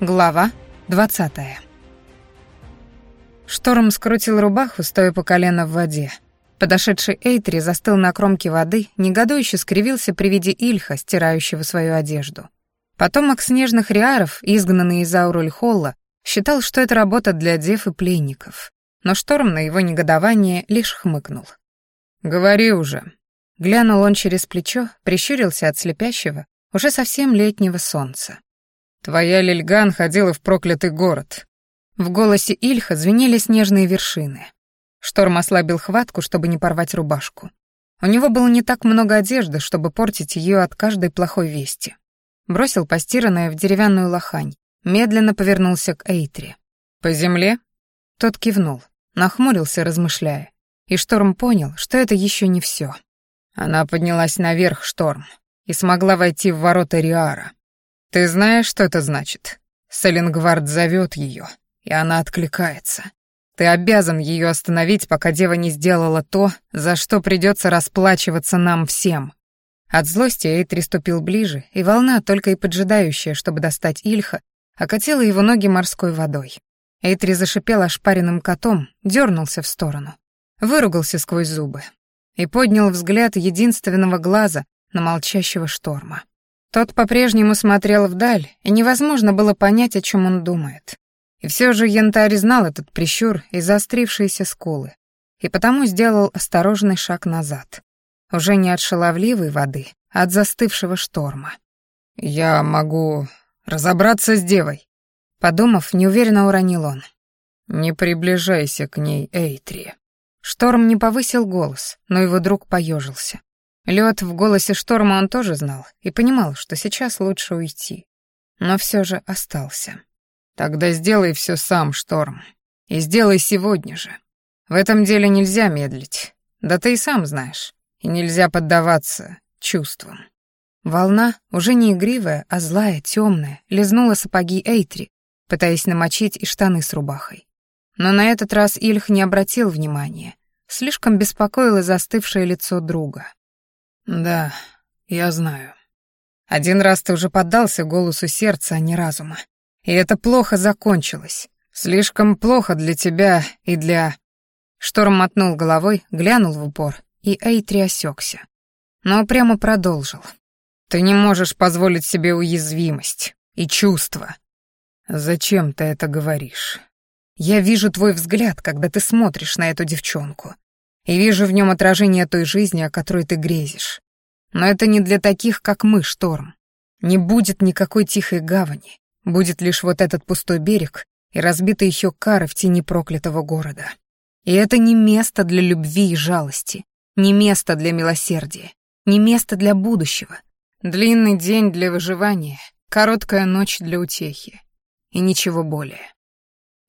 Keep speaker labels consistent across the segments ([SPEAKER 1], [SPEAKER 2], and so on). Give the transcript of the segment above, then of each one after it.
[SPEAKER 1] Глава 20 Шторм скрутил рубаху, стоя по колено в воде. Подошедший Эйтри застыл на кромке воды, негодующе скривился при виде Ильха, стирающего свою одежду. Потомок снежных риаров, изгнанный из Ауруль-Холла, считал, что это работа для дев и пленников. Но Шторм на его негодование лишь хмыкнул. «Говори уже». Глянул он через плечо, прищурился от слепящего, уже совсем летнего солнца. Твоя Лильган ходила в проклятый город». В голосе Ильха звенели снежные вершины. Шторм ослабил хватку, чтобы не порвать рубашку. У него было не так много одежды, чтобы портить ее от каждой плохой вести. Бросил постиранное в деревянную лохань, медленно повернулся к Эйтре. «По земле?» Тот кивнул, нахмурился, размышляя. И Шторм понял, что это еще не все. Она поднялась наверх, Шторм, и смогла войти в ворота Риара. Ты знаешь, что это значит? Селингвард зовет ее, и она откликается. Ты обязан ее остановить, пока дева не сделала то, за что придется расплачиваться нам всем. От злости Эйтри ступил ближе, и волна, только и поджидающая, чтобы достать Ильха, окатила его ноги морской водой. Эйтри зашипел ошпаренным котом, дернулся в сторону. Выругался сквозь зубы и поднял взгляд единственного глаза на молчащего шторма. Тот по-прежнему смотрел вдаль, и невозможно было понять, о чем он думает. И все же янтарь знал этот прищур и заострившиеся скулы, и потому сделал осторожный шаг назад. Уже не от шаловливой воды, а от застывшего шторма. «Я могу разобраться с девой», — подумав, неуверенно уронил он. «Не приближайся к ней, Эйтри». Шторм не повысил голос, но его друг поежился. Лед в голосе шторма он тоже знал и понимал, что сейчас лучше уйти. Но все же остался. «Тогда сделай все сам, Шторм. И сделай сегодня же. В этом деле нельзя медлить. Да ты и сам знаешь. И нельзя поддаваться чувствам». Волна, уже не игривая, а злая, темная, лизнула сапоги Эйтри, пытаясь намочить и штаны с рубахой. Но на этот раз Ильх не обратил внимания. Слишком беспокоило застывшее лицо друга. «Да, я знаю. Один раз ты уже поддался голосу сердца, а не разума. И это плохо закончилось. Слишком плохо для тебя и для...» Шторм мотнул головой, глянул в упор, и Эйтри осекся. Но прямо продолжил. «Ты не можешь позволить себе уязвимость и чувства. Зачем ты это говоришь? Я вижу твой взгляд, когда ты смотришь на эту девчонку и вижу в нем отражение той жизни, о которой ты грезишь. Но это не для таких, как мы, Шторм. Не будет никакой тихой гавани, будет лишь вот этот пустой берег и разбитые еще кары в тени проклятого города. И это не место для любви и жалости, не место для милосердия, не место для будущего. Длинный день для выживания, короткая ночь для утехи. И ничего более.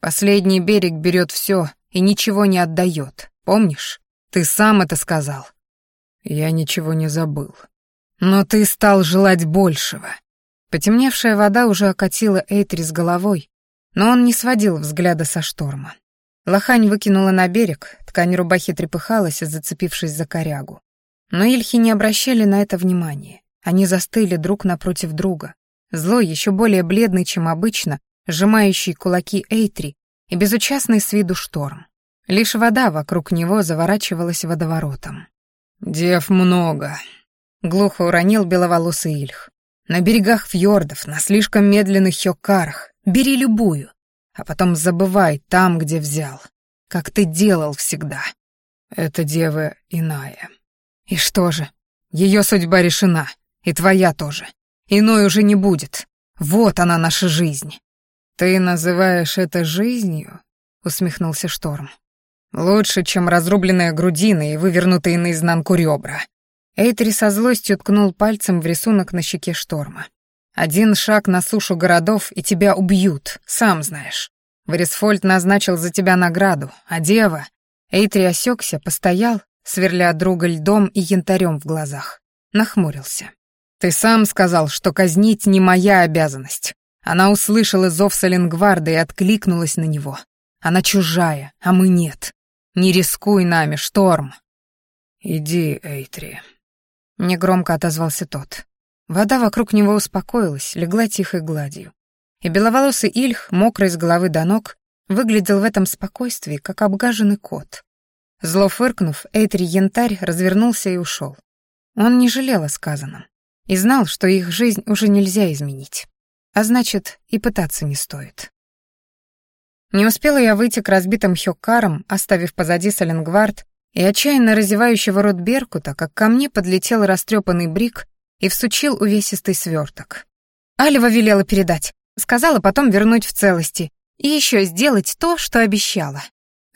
[SPEAKER 1] Последний берег берет все и ничего не отдает, помнишь? Ты сам это сказал. Я ничего не забыл. Но ты стал желать большего. Потемневшая вода уже окатила Эйтри с головой, но он не сводил взгляда со шторма. Лохань выкинула на берег, ткань рубахи трепыхалась, зацепившись за корягу. Но Ильхи не обращали на это внимания. Они застыли друг напротив друга. Злой, еще более бледный, чем обычно, сжимающий кулаки Эйтри и безучастный с виду шторм. Лишь вода вокруг него заворачивалась водоворотом. «Дев много», — глухо уронил беловолосый Ильх. «На берегах фьордов, на слишком медленных хёкарах. Бери любую, а потом забывай там, где взял, как ты делал всегда. Эта дева иная. И что же? Ее судьба решена, и твоя тоже. Иной уже не будет. Вот она наша жизнь». «Ты называешь это жизнью?» — усмехнулся Шторм. Лучше, чем разрубленная грудина и вывернутые наизнанку ребра. Эйтри со злостью ткнул пальцем в рисунок на щеке шторма. «Один шаг на сушу городов, и тебя убьют, сам знаешь. Варисфольд назначил за тебя награду, а дева...» Эйтри осекся, постоял, сверля друга льдом и янтарем в глазах. Нахмурился. «Ты сам сказал, что казнить не моя обязанность». Она услышала зов Саленгварда и откликнулась на него. Она чужая, а мы нет. Не рискуй нами, шторм. Иди, Эйтри. Негромко отозвался тот. Вода вокруг него успокоилась, легла тихой гладью. и беловолосый Ильх, мокрый с головы до ног, выглядел в этом спокойствии, как обгаженный кот. Зло фыркнув, Эйтри Янтарь развернулся и ушел. Он не жалел о сказанном и знал, что их жизнь уже нельзя изменить. А значит, и пытаться не стоит. Не успела я выйти к разбитым хёккарам, оставив позади Соленгвард и отчаянно разевающего рот Беркута, как ко мне подлетел растрепанный брик и всучил увесистый сверток. Алева велела передать. Сказала потом вернуть в целости. И еще сделать то, что обещала.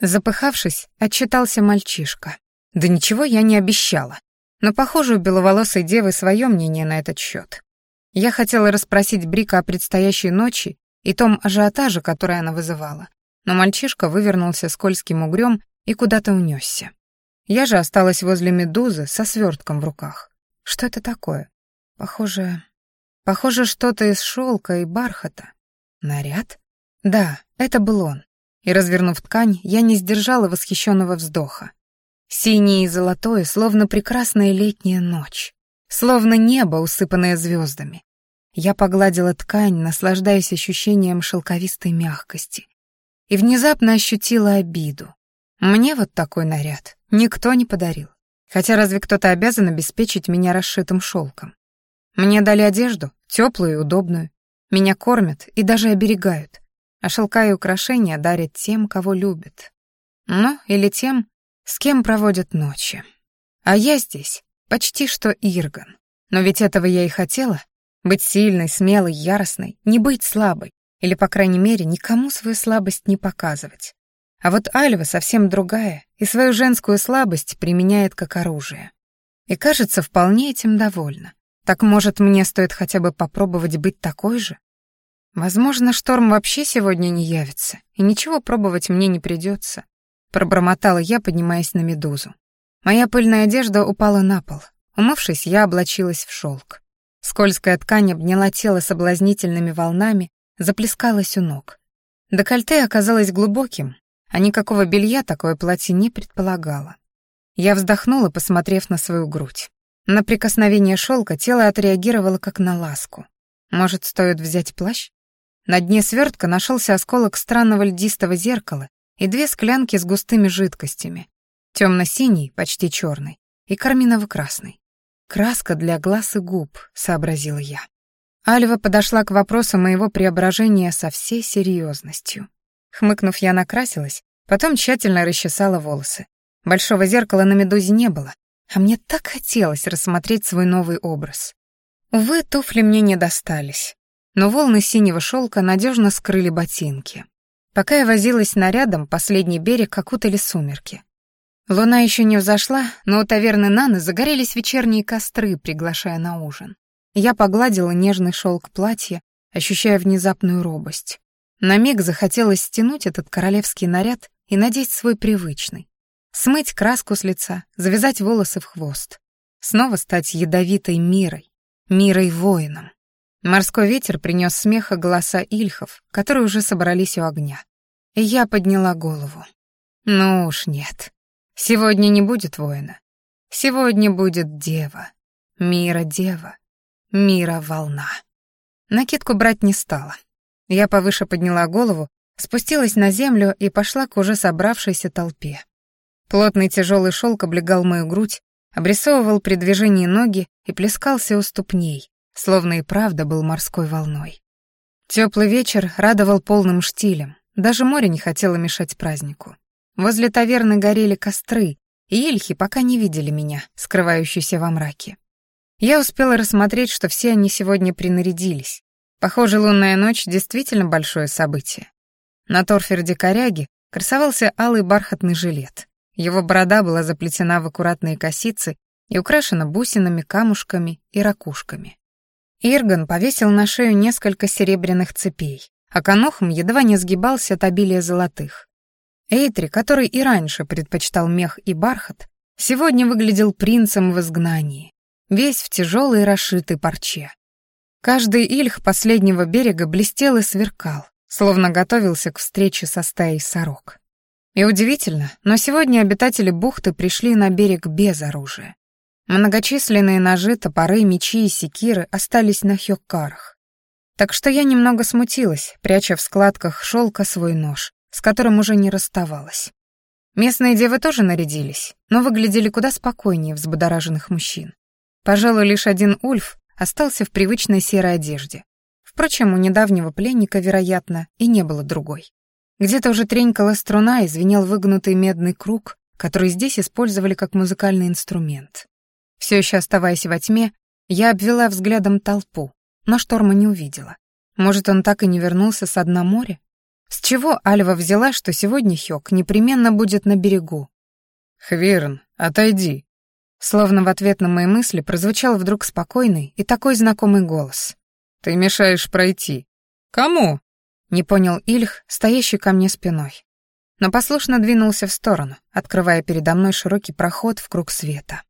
[SPEAKER 1] Запыхавшись, отчитался мальчишка. Да ничего я не обещала. Но, похоже, у беловолосой девы свое мнение на этот счет. Я хотела расспросить Брика о предстоящей ночи и том ажиотаже, который она вызывала. Но мальчишка вывернулся скользким угрём и куда-то унесся. Я же осталась возле медузы со свертком в руках. Что это такое? Похоже... Похоже, что-то из шелка и бархата. Наряд? Да, это был он. И, развернув ткань, я не сдержала восхищенного вздоха. Синее и золотое, словно прекрасная летняя ночь. Словно небо, усыпанное звездами. Я погладила ткань, наслаждаясь ощущением шелковистой мягкости. И внезапно ощутила обиду. Мне вот такой наряд никто не подарил. Хотя разве кто-то обязан обеспечить меня расшитым шелком? Мне дали одежду, теплую и удобную. Меня кормят и даже оберегают. А шелка и украшения дарят тем, кого любят. Ну, или тем, с кем проводят ночи. А я здесь почти что Ирган. Но ведь этого я и хотела. Быть сильной, смелой, яростной, не быть слабой. Или, по крайней мере, никому свою слабость не показывать. А вот Альва совсем другая и свою женскую слабость применяет как оружие. И кажется, вполне этим довольна. Так, может, мне стоит хотя бы попробовать быть такой же? Возможно, шторм вообще сегодня не явится, и ничего пробовать мне не придется. Пробормотала я, поднимаясь на медузу. Моя пыльная одежда упала на пол. Умывшись, я облачилась в шелк. Скользкая ткань обняла тело соблазнительными волнами, заплескалась у ног. Декольте оказалось глубоким, а никакого белья такое платье не предполагало. Я вздохнула, посмотрев на свою грудь. На прикосновение шелка тело отреагировало как на ласку. Может, стоит взять плащ? На дне свертка нашелся осколок странного льдистого зеркала и две склянки с густыми жидкостями. Темно-синий, почти черный, и карминово-красный. «Краска для глаз и губ», — сообразила я. Альва подошла к вопросу моего преображения со всей серьезностью. Хмыкнув, я накрасилась, потом тщательно расчесала волосы. Большого зеркала на медузе не было, а мне так хотелось рассмотреть свой новый образ. Увы, туфли мне не достались, но волны синего шелка надежно скрыли ботинки. Пока я возилась нарядом, последний берег окутали сумерки. Луна еще не взошла, но у таверны Наны загорелись вечерние костры, приглашая на ужин. Я погладила нежный шелк платья, ощущая внезапную робость. На миг захотелось стянуть этот королевский наряд и надеть свой привычный, смыть краску с лица, завязать волосы в хвост, снова стать ядовитой мирой, мирой воином. Морской ветер принес смех и голоса ильхов, которые уже собрались у огня. И я подняла голову. Ну уж нет. Сегодня не будет воина. Сегодня будет дева. Мира дева. Мира волна. Накидку брать не стала. Я повыше подняла голову, спустилась на землю и пошла к уже собравшейся толпе. Плотный тяжелый шелк облегал мою грудь, обрисовывал при движении ноги и плескался у ступней, словно и правда был морской волной. Теплый вечер радовал полным штилем, даже море не хотело мешать празднику. Возле таверны горели костры, и ильхи пока не видели меня, скрывающуюся во мраке. Я успела рассмотреть, что все они сегодня принарядились. Похоже, лунная ночь действительно большое событие. На торферде коряги красовался алый бархатный жилет. Его борода была заплетена в аккуратные косицы и украшена бусинами, камушками и ракушками. Ирган повесил на шею несколько серебряных цепей, а конохом едва не сгибался от обилия золотых. Эйтри, который и раньше предпочитал мех и бархат, сегодня выглядел принцем в изгнании, весь в тяжелой расшитой парче. Каждый ильх последнего берега блестел и сверкал, словно готовился к встрече со стаей сорок. И удивительно, но сегодня обитатели бухты пришли на берег без оружия. Многочисленные ножи, топоры, мечи и секиры остались на хёккарах. Так что я немного смутилась, пряча в складках шелка свой нож, с которым уже не расставалась. Местные девы тоже нарядились, но выглядели куда спокойнее взбудораженных мужчин. Пожалуй, лишь один Ульф остался в привычной серой одежде. Впрочем, у недавнего пленника, вероятно, и не было другой. Где-то уже тренькала струна и звенел выгнутый медный круг, который здесь использовали как музыкальный инструмент. Все еще оставаясь во тьме, я обвела взглядом толпу, но шторма не увидела. Может, он так и не вернулся с дна моря? С чего Альва взяла, что сегодня Хёк непременно будет на берегу?
[SPEAKER 2] «Хверн, отойди!»
[SPEAKER 1] Словно в ответ на мои мысли прозвучал вдруг спокойный и такой знакомый голос.
[SPEAKER 2] «Ты мешаешь пройти».
[SPEAKER 1] «Кому?» — не понял Ильх, стоящий ко мне спиной. Но послушно двинулся в сторону, открывая передо мной широкий проход в круг света.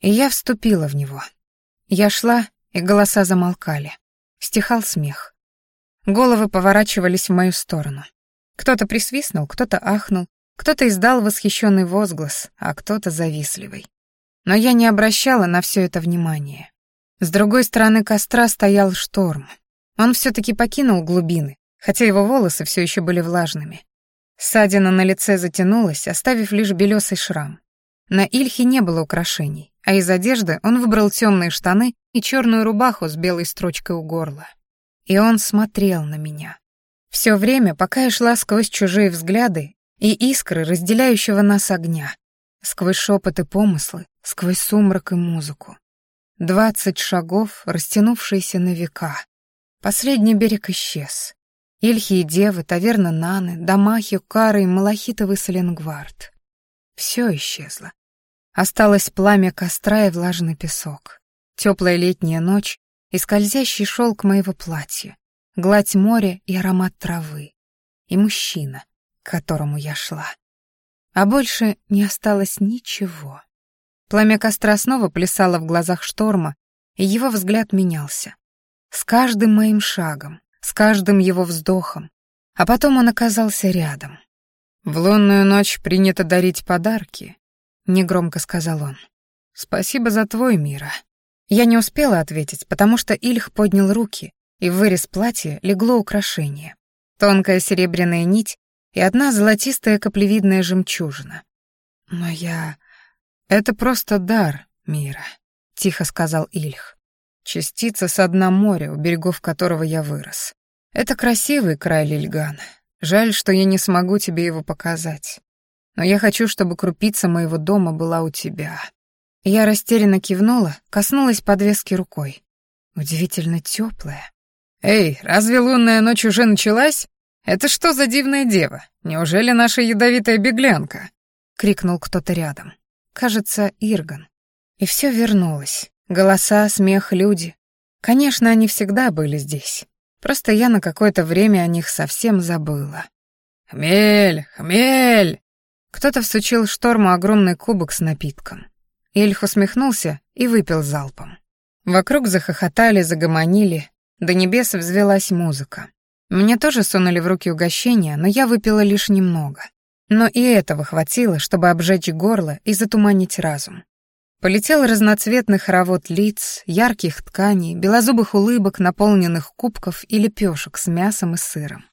[SPEAKER 1] И я вступила в него. Я шла, и голоса замолкали. Стихал смех. Головы поворачивались в мою сторону. Кто-то присвистнул, кто-то ахнул, кто-то издал восхищенный возглас, а кто-то завистливый. Но я не обращала на все это внимания. С другой стороны костра стоял шторм. Он все-таки покинул глубины, хотя его волосы все еще были влажными. Ссадина на лице затянулась, оставив лишь белесый шрам. На Ильхе не было украшений, а из одежды он выбрал темные штаны и черную рубаху с белой строчкой у горла. И он смотрел на меня. Все время, пока я шла сквозь чужие взгляды и искры разделяющего нас огня, сквозь шепот и помыслы, сквозь сумрак и музыку. Двадцать шагов, растянувшиеся на века. Последний берег исчез. Ильхи и девы, таверна Наны, дома Хюкары и Малахитовый Соленгвард. Все исчезло. Осталось пламя костра и влажный песок. Теплая летняя ночь и скользящий шелк моего платья, гладь моря и аромат травы, и мужчина, к которому я шла. А больше не осталось ничего. Пламя костра снова плясало в глазах шторма, и его взгляд менялся. С каждым моим шагом, с каждым его вздохом, а потом он оказался рядом. «В лунную ночь принято дарить подарки», — негромко сказал он. «Спасибо за твой, Мира. Я не успела ответить, потому что Ильх поднял руки, и в вырез платья легло украшение. Тонкая серебряная нить и одна золотистая каплевидная жемчужина. «Но я... Это просто дар мира», — тихо сказал Ильх. «Частица со дна моря, у берегов которого я вырос. Это красивый край Лильган. Жаль, что я не смогу тебе его показать. Но я хочу, чтобы крупица моего дома была у тебя. Я растерянно кивнула, коснулась подвески рукой. Удивительно теплая. «Эй, разве лунная ночь уже началась? Это что за дивная дева? Неужели наша ядовитая беглянка?» — крикнул кто-то рядом. Кажется, Ирган. И все вернулось. Голоса, смех, люди. Конечно, они всегда были здесь. Просто я на какое-то время о них совсем забыла. «Хмель! Хмель!» Кто-то всучил шторму огромный кубок с напитком. Ильх усмехнулся и выпил залпом. Вокруг захохотали, загомонили, до небес взвелась музыка. Мне тоже сунули в руки угощения, но я выпила лишь немного. Но и этого хватило, чтобы обжечь горло и затуманить разум. Полетел разноцветный хоровод лиц, ярких тканей, белозубых улыбок, наполненных кубков и лепешек с мясом и сыром.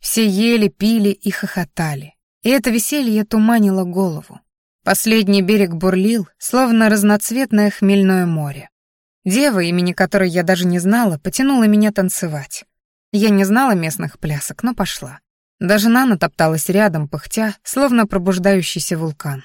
[SPEAKER 1] Все ели, пили и хохотали, и это веселье туманило голову. Последний берег бурлил, словно разноцветное хмельное море. Дева, имени которой я даже не знала, потянула меня танцевать. Я не знала местных плясок, но пошла. Даже Нана топталась рядом, пыхтя, словно пробуждающийся вулкан.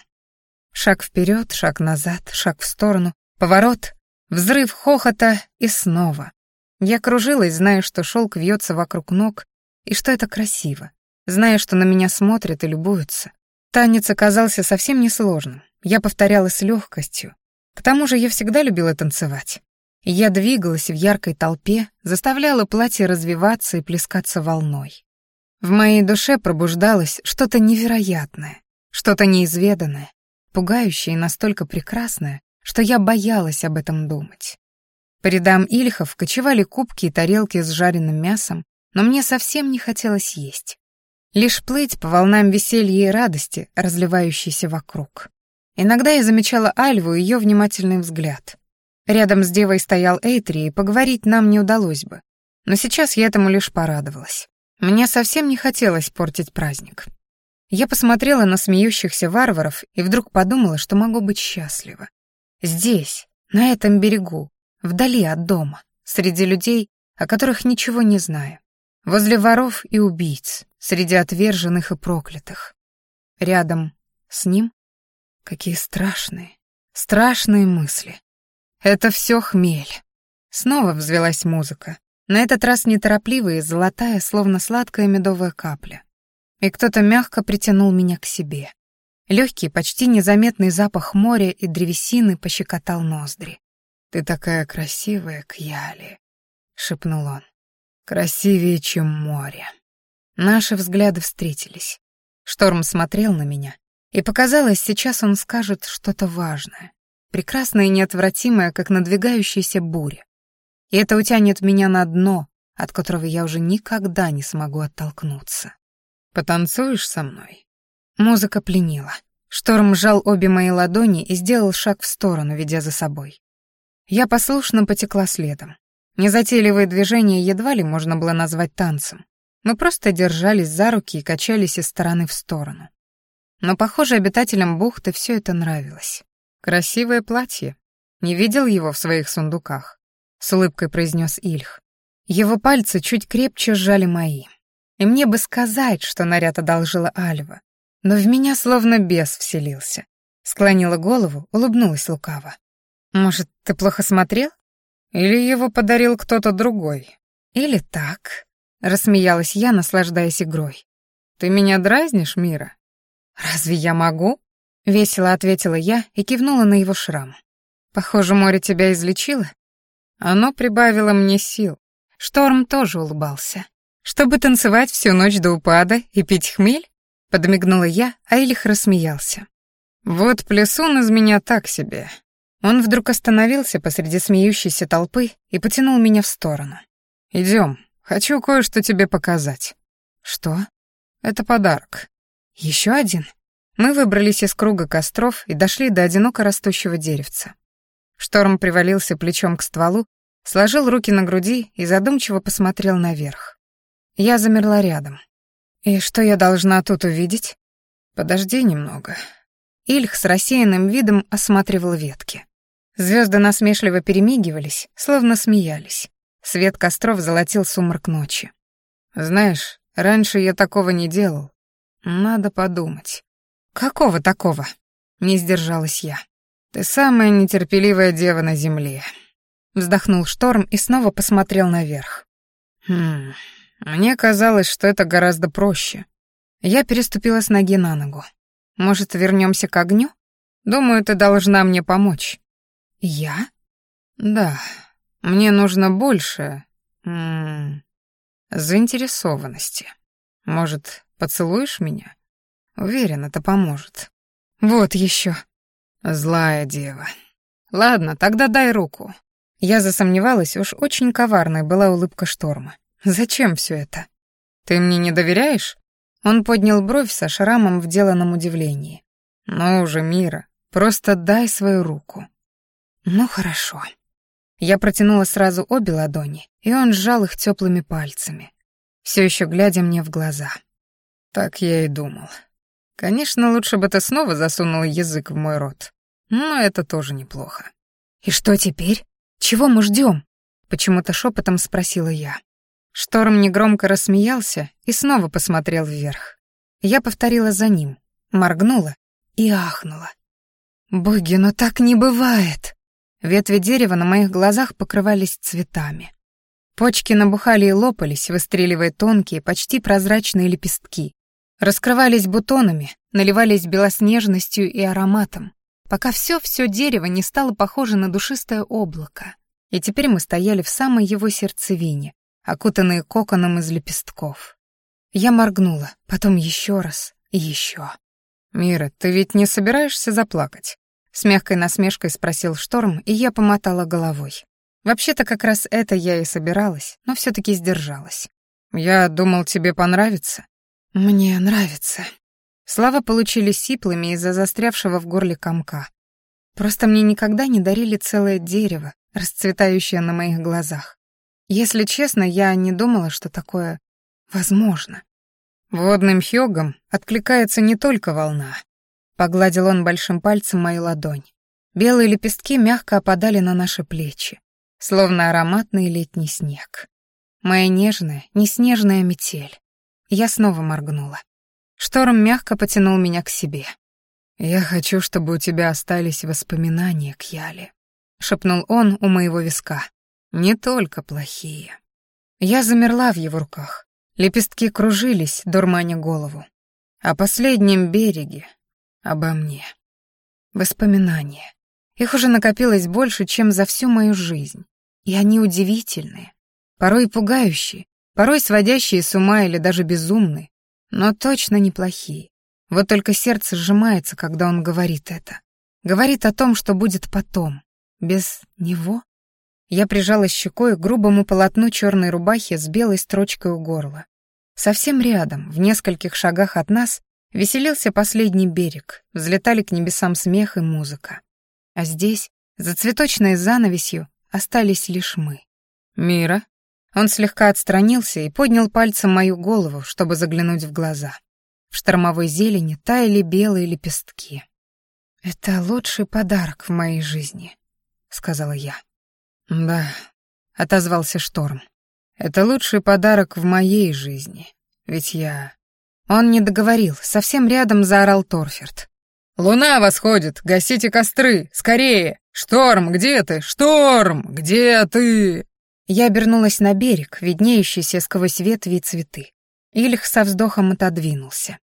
[SPEAKER 1] Шаг вперед, шаг назад, шаг в сторону, поворот, взрыв хохота и снова. Я кружилась, зная, что шелк вьется вокруг ног, и что это красиво, зная, что на меня смотрят и любуются. Танец оказался совсем несложным. Я повторяла с легкостью. К тому же я всегда любила танцевать. Я двигалась в яркой толпе, заставляла платье развиваться и плескаться волной. В моей душе пробуждалось что-то невероятное, что-то неизведанное, пугающее и настолько прекрасное, что я боялась об этом думать. По рядам ильхов кочевали кубки и тарелки с жареным мясом, но мне совсем не хотелось есть. Лишь плыть по волнам веселья и радости, разливающейся вокруг. Иногда я замечала Альву и ее внимательный взгляд. Рядом с девой стоял Эйтри, и поговорить нам не удалось бы. Но сейчас я этому лишь порадовалась. Мне совсем не хотелось портить праздник. Я посмотрела на смеющихся варваров и вдруг подумала, что могу быть счастлива. Здесь, на этом берегу, вдали от дома, среди людей, о которых ничего не знаю. Возле воров и убийц, среди отверженных и проклятых. Рядом с ним какие страшные, страшные мысли. Это все хмель. Снова взвелась музыка. На этот раз неторопливая, золотая, словно сладкая медовая капля. И кто-то мягко притянул меня к себе. Легкий, почти незаметный запах моря и древесины пощекотал ноздри. «Ты такая красивая, Кьяли», — шепнул он. «Красивее, чем море». Наши взгляды встретились. Шторм смотрел на меня, и показалось, сейчас он скажет что-то важное, прекрасное и неотвратимое, как надвигающаяся буря. И это утянет меня на дно, от которого я уже никогда не смогу оттолкнуться. «Потанцуешь со мной?» Музыка пленила. Шторм сжал обе мои ладони и сделал шаг в сторону, ведя за собой. Я послушно потекла следом. Незатейливые движения едва ли можно было назвать танцем. Мы просто держались за руки и качались из стороны в сторону. Но, похоже, обитателям бухты все это нравилось. «Красивое платье. Не видел его в своих сундуках?» — с улыбкой произнес Ильх. Его пальцы чуть крепче сжали мои. И мне бы сказать, что наряд одолжила Альва. Но в меня словно бес вселился. Склонила голову, улыбнулась лукаво. «Может, ты плохо смотрел? Или его подарил кто-то другой? Или так?» Рассмеялась я, наслаждаясь игрой. «Ты меня дразнишь, Мира?» «Разве я могу?» Весело ответила я и кивнула на его шрам. «Похоже, море тебя излечило?» Оно прибавило мне сил. Шторм тоже улыбался. «Чтобы танцевать всю ночь до упада и пить хмель?» Подмигнула я, а Ильих рассмеялся. «Вот плесун из меня так себе». Он вдруг остановился посреди смеющейся толпы и потянул меня в сторону. «Идем, хочу кое-что тебе показать». «Что?» «Это подарок». «Еще один?» Мы выбрались из круга костров и дошли до одиноко растущего деревца. Шторм привалился плечом к стволу, сложил руки на груди и задумчиво посмотрел наверх. Я замерла рядом. «И что я должна тут увидеть?» «Подожди немного». Ильх с рассеянным видом осматривал ветки. Звезды насмешливо перемигивались, словно смеялись. Свет костров золотил сумрак ночи. «Знаешь, раньше я такого не делал. Надо подумать». «Какого такого?» — не сдержалась я. «Ты самая нетерпеливая дева на земле», — вздохнул Шторм и снова посмотрел наверх. «Хм, мне казалось, что это гораздо проще». Я переступила с ноги на ногу. «Может, вернемся к огню? Думаю, ты должна мне помочь». «Я?» «Да, мне нужно больше... М -м, заинтересованности. Может, поцелуешь меня? Уверен, это поможет». «Вот еще», Злая дева. Ладно, тогда дай руку. Я засомневалась, уж очень коварной была улыбка шторма. Зачем все это? Ты мне не доверяешь? Он поднял бровь со шрамом в деланном удивлении. Ну уже, Мира, просто дай свою руку. Ну хорошо. Я протянула сразу обе ладони, и он сжал их теплыми пальцами, все еще глядя мне в глаза. Так я и думал. Конечно, лучше бы ты снова засунул язык в мой рот. Но это тоже неплохо. И что теперь? Чего мы ждем? Почему-то шепотом спросила я. Шторм негромко рассмеялся и снова посмотрел вверх. Я повторила за ним, моргнула и ахнула. «Боги, но так не бывает!» Ветви дерева на моих глазах покрывались цветами. Почки набухали и лопались, выстреливая тонкие, почти прозрачные лепестки раскрывались бутонами, наливались белоснежностью и ароматом, пока все-все дерево не стало похоже на душистое облако. И теперь мы стояли в самой его сердцевине, окутанные коконом из лепестков. Я моргнула, потом еще раз и еще. «Мира, ты ведь не собираешься заплакать?» С мягкой насмешкой спросил Шторм, и я помотала головой. Вообще-то как раз это я и собиралась, но все таки сдержалась. «Я думал, тебе понравится», «Мне нравится». Слова получились сиплыми из-за застрявшего в горле комка. Просто мне никогда не дарили целое дерево, расцветающее на моих глазах. Если честно, я не думала, что такое возможно.
[SPEAKER 2] Водным хёгом откликается не только волна.
[SPEAKER 1] Погладил он большим пальцем мою ладонь. Белые лепестки мягко опадали на наши плечи, словно ароматный летний снег. Моя нежная, неснежная метель. Я снова моргнула. Шторм мягко потянул меня к себе.
[SPEAKER 2] «Я хочу, чтобы у тебя остались воспоминания, Кьяли», — шепнул он у моего виска. «Не только плохие».
[SPEAKER 1] Я замерла в его руках. Лепестки кружились, дурманя голову.
[SPEAKER 2] О последнем береге, обо мне.
[SPEAKER 1] Воспоминания. Их уже накопилось больше, чем за всю мою жизнь. И они удивительные, порой пугающие, порой сводящие с ума или даже безумные, но точно неплохие. Вот только сердце сжимается, когда он говорит это. Говорит о том, что будет потом. Без него? Я прижалась щекой к грубому полотну черной рубахи с белой строчкой у горла. Совсем рядом, в нескольких шагах от нас, веселился последний берег, взлетали к небесам смех и музыка. А здесь, за цветочной занавесью, остались лишь мы.
[SPEAKER 2] «Мира?»
[SPEAKER 1] Он слегка отстранился и поднял пальцем мою голову, чтобы заглянуть в глаза. В штормовой зелени таяли белые лепестки. «Это лучший подарок в моей жизни», — сказала я.
[SPEAKER 2] «Да», — отозвался шторм. «Это лучший подарок в моей жизни. Ведь я...»
[SPEAKER 1] Он не договорил, совсем рядом заорал Торферт.
[SPEAKER 2] «Луна восходит! Гасите костры! Скорее! Шторм, где ты? Шторм, где ты?»
[SPEAKER 1] Я обернулась на берег, виднеющийся сквозь ветви и цветы. Ильх со вздохом отодвинулся.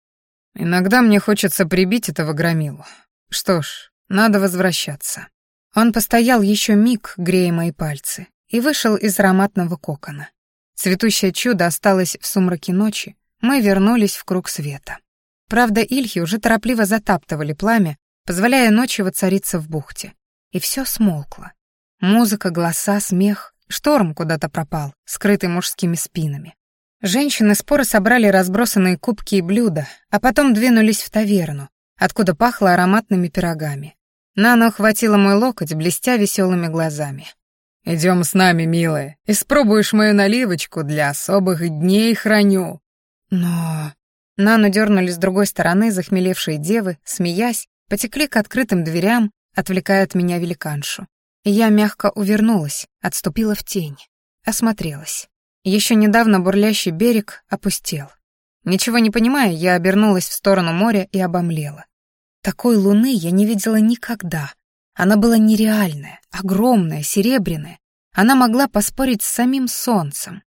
[SPEAKER 2] «Иногда мне хочется прибить этого громилу. Что ж, надо возвращаться».
[SPEAKER 1] Он постоял еще миг, грея мои пальцы, и вышел из ароматного кокона. Цветущее чудо осталось в сумраке ночи, мы вернулись в круг света. Правда, Ильхи уже торопливо затаптывали пламя, позволяя ночи воцариться в бухте. И все смолкло. Музыка, голоса, смех, шторм куда-то пропал, скрытый мужскими спинами. Женщины споро собрали разбросанные кубки и блюда, а потом двинулись в таверну, откуда пахло ароматными пирогами. Нана ухватила мой локоть, блестя веселыми глазами.
[SPEAKER 2] «Идем с нами, милая, испробуешь мою наливочку, для особых дней храню».
[SPEAKER 1] «Но...» Нану дернули с другой стороны захмелевшие девы, смеясь, потекли к открытым дверям, отвлекая от меня великаншу. Я мягко увернулась, отступила в тень, осмотрелась. Еще недавно бурлящий берег опустел. Ничего не понимая, я обернулась в сторону моря и обомлела. Такой луны я не видела никогда. Она была нереальная, огромная, серебряная. Она могла поспорить с самим солнцем.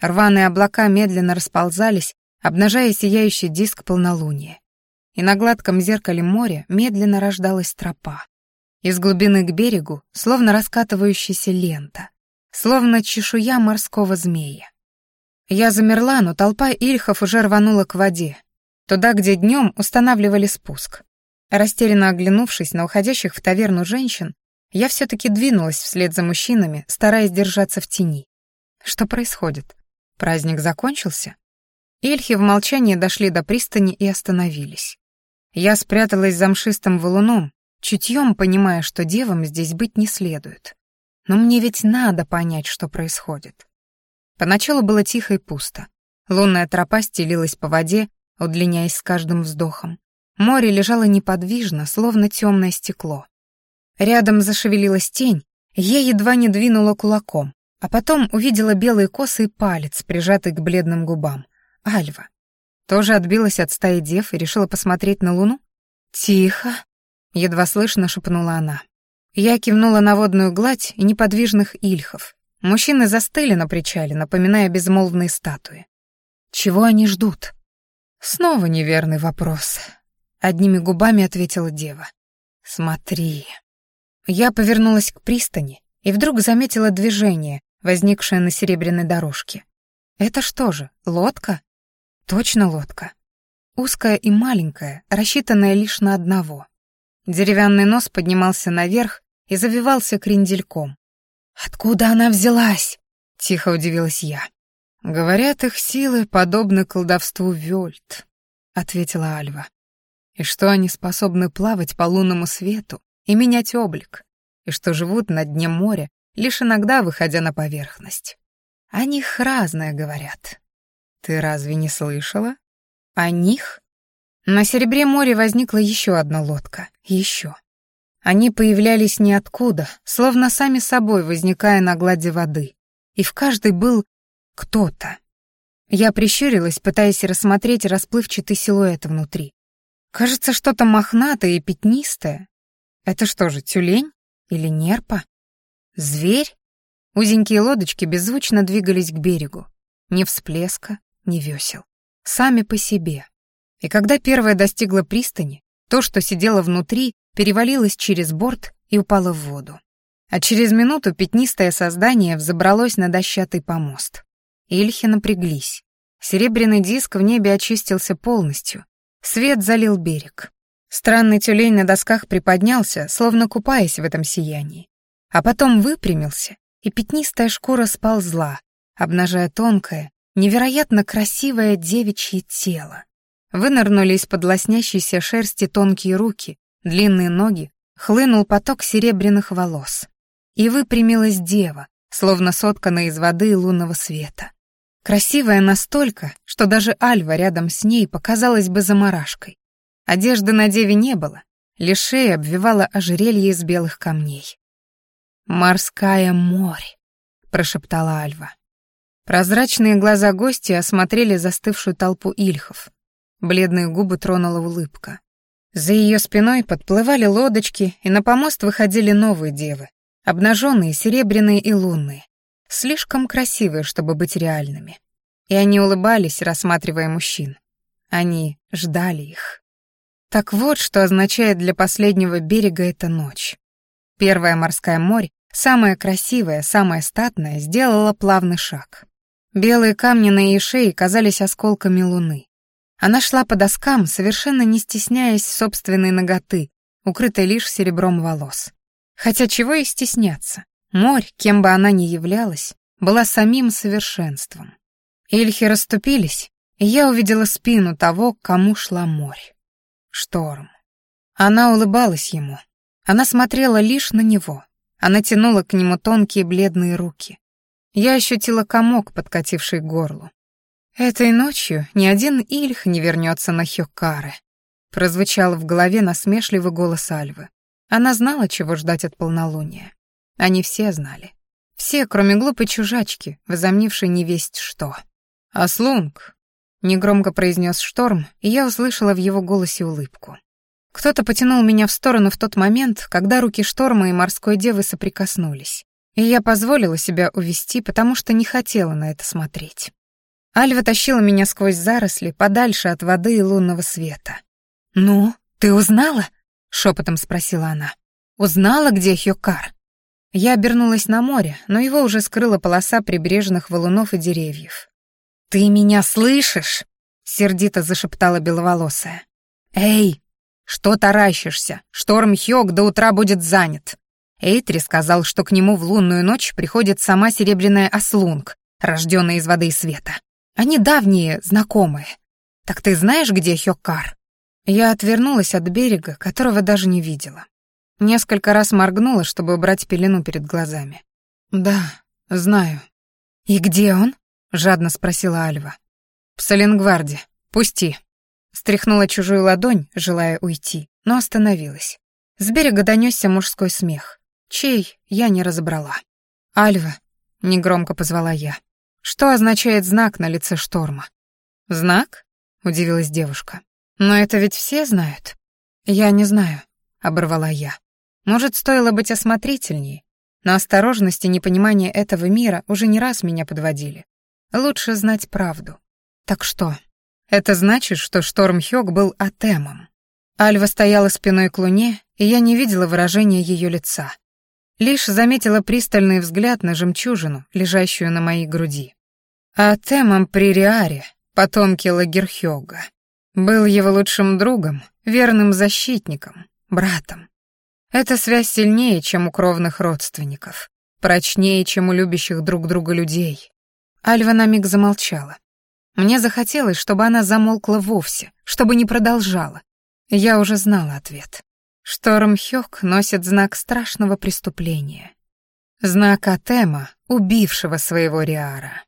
[SPEAKER 1] Рваные облака медленно расползались, обнажая сияющий диск полнолуния. И на гладком зеркале моря медленно рождалась тропа. Из глубины к берегу, словно раскатывающаяся лента, словно чешуя морского змея. Я замерла, но толпа ильхов уже рванула к воде, туда, где днем устанавливали спуск. Растерянно оглянувшись на уходящих в таверну женщин, я все-таки двинулась вслед за мужчинами, стараясь держаться в тени. Что происходит? Праздник закончился? Ильхи в молчании дошли до пристани и остановились. Я спряталась за мшистым валуном, чутьем понимая, что девам здесь быть не следует. Но мне ведь надо понять, что происходит. Поначалу было тихо и пусто. Лунная тропа стелилась по воде, удлиняясь с каждым вздохом. Море лежало неподвижно, словно темное стекло. Рядом зашевелилась тень, я едва не двинула кулаком, а потом увидела белые косы и палец, прижатый к бледным губам. Альва. Тоже отбилась от стаи дев и решила посмотреть на луну? «Тихо», — едва слышно шепнула она. Я кивнула на водную гладь и неподвижных ильхов. Мужчины застыли на причале, напоминая безмолвные статуи. Чего они ждут? Снова неверный вопрос. Одними губами ответила дева. «Смотри». Я повернулась к пристани и вдруг заметила движение, возникшее на серебряной дорожке. Это что же, лодка? Точно лодка. Узкая и маленькая, рассчитанная лишь на одного. Деревянный нос поднимался наверх и завивался крендельком. «Откуда она взялась?» — тихо удивилась я. «Говорят, их силы подобны колдовству Вёльт», — ответила Альва. «И что они способны плавать по лунному свету и менять облик, и что живут на дне моря, лишь иногда выходя на поверхность. О них разное говорят. Ты разве не слышала? О них? На серебре моря возникла еще одна лодка. Еще. Они появлялись ниоткуда, словно сами собой возникая на глади воды. И в каждой был кто-то. Я прищурилась, пытаясь рассмотреть расплывчатый силуэт внутри. Кажется, что-то мохнатое и пятнистое. Это что же, тюлень или нерпа? Зверь? Узенькие лодочки беззвучно двигались к берегу. Ни всплеска, ни весел. Сами по себе. И когда первая достигла пристани, то, что сидело внутри, перевалилось через борт и упало в воду. А через минуту пятнистое создание взобралось на дощатый помост. Ильхи напряглись. Серебряный диск в небе очистился полностью. Свет залил берег. Странный тюлень на досках приподнялся, словно купаясь в этом сиянии. А потом выпрямился, и пятнистая шкура сползла, обнажая тонкое, невероятно красивое девичье тело. Вынырнули из-под лоснящейся шерсти тонкие руки, длинные ноги, хлынул поток серебряных волос. И выпрямилась дева, словно сотканная из воды и лунного света. Красивая настолько, что даже Альва рядом с ней показалась бы заморашкой. Одежды на деве не было, лишь шея обвивала ожерелье из белых камней. «Морская морь», — прошептала Альва. Прозрачные глаза гости осмотрели застывшую толпу ильхов. Бледные губы тронула улыбка. За ее спиной подплывали лодочки, и на помост выходили новые девы, обнаженные, серебряные и лунные, слишком красивые, чтобы быть реальными. И они улыбались, рассматривая мужчин. Они ждали их. Так вот, что означает для последнего берега эта ночь. Первая морская морь, самая красивая, самая статная, сделала плавный шаг. Белые камни на ее шее казались осколками луны. Она шла по доскам, совершенно не стесняясь собственной ноготы, укрытой лишь серебром волос. Хотя чего и стесняться. Морь, кем бы она ни являлась, была самим совершенством. Ильхи расступились, и я увидела спину того, кому шла морь. Шторм. Она улыбалась ему. Она смотрела лишь на него. Она тянула к нему тонкие бледные руки. Я ощутила комок, подкативший к горлу. «Этой ночью ни один Ильх не вернется на Хёккары», прозвучал в голове насмешливый голос Альвы. Она знала, чего ждать от полнолуния. Они все знали. Все, кроме глупой чужачки, возомнившей невесть что. «Аслунг!» — негромко произнес Шторм, и я услышала в его голосе улыбку. Кто-то потянул меня в сторону в тот момент, когда руки Шторма и морской девы соприкоснулись. И я позволила себя увести, потому что не хотела на это смотреть. Альва тащила меня сквозь заросли, подальше от воды и лунного света. «Ну, ты узнала?» шепотом спросила она. Узнала, где Хёкар? Я обернулась на море, но его уже скрыла полоса прибрежных валунов и деревьев. Ты меня слышишь? сердито зашептала беловолосая. Эй, что таращишься? Шторм Хёк до утра будет занят. Эйтри сказал, что к нему в лунную ночь приходит сама серебряная Аслунг, рожденная из воды и света. Они давние знакомые. Так ты знаешь, где Хёкар? Я отвернулась от берега, которого даже не видела. Несколько раз моргнула, чтобы убрать пелену перед глазами. «Да, знаю». «И где он?» — жадно спросила Альва. «В Соленгварде. Пусти». Стряхнула чужую ладонь, желая уйти, но остановилась. С берега донесся мужской смех. Чей, я не разобрала. «Альва», — негромко позвала я. «Что означает знак на лице шторма?» «Знак?» — удивилась девушка. «Но это ведь все знают». «Я не знаю», — оборвала я. «Может, стоило быть осмотрительнее, но осторожность и непонимание этого мира уже не раз меня подводили. Лучше знать правду. Так что? Это значит, что Шторм Хёк был атемом. Альва стояла спиной к луне, и я не видела выражения ее лица. Лишь заметила пристальный взгляд на жемчужину, лежащую на моей груди. Атемом при Риаре, потомки Лагерхёга. Был его лучшим другом, верным защитником, братом. Эта связь сильнее, чем у кровных родственников, прочнее, чем у любящих друг друга людей. Альва на миг замолчала. Мне захотелось, чтобы она замолкла вовсе, чтобы не продолжала. Я уже знала ответ. Шторм Хёк носит знак страшного преступления. Знак Атема, убившего своего Риара.